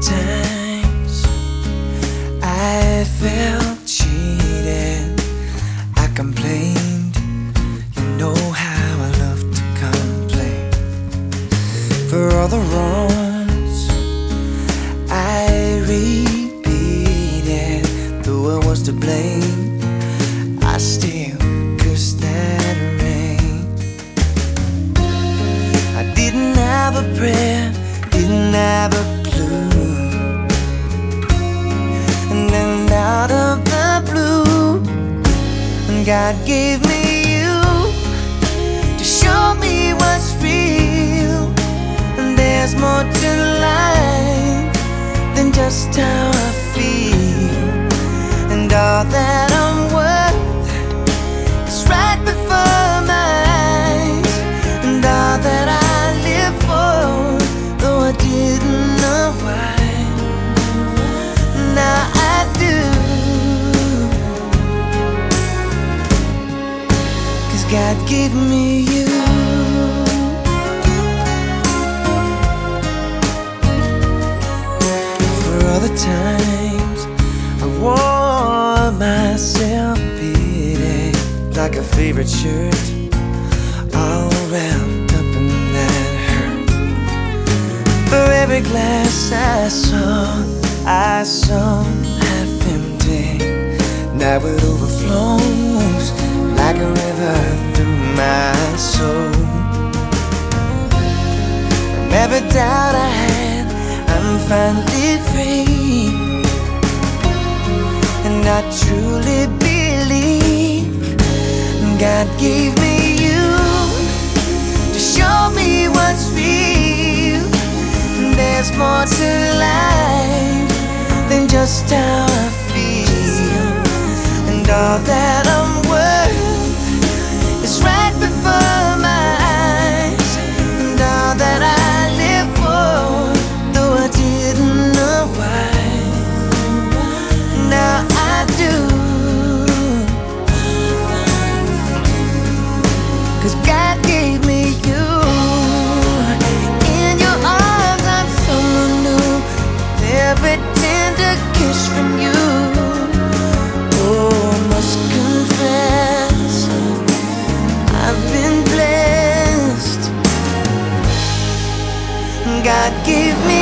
times I felt cheated. I complained. You know how I love to complain for all the wrongs I repeated. Though I was to blame, I still cursed that rain. I didn't have a prayer, didn't have a God gave me you to show me what's real. And there's more to life than just how God gave me you. For all the times I wore myself pity like a favorite shirt, all wrapped up in that hurt. For every glass I saw, I saw half empty. Now it overflows finally free. And I truly believe God gave me you to show me what's real. There's more to life than just how I feel. And all that God gave me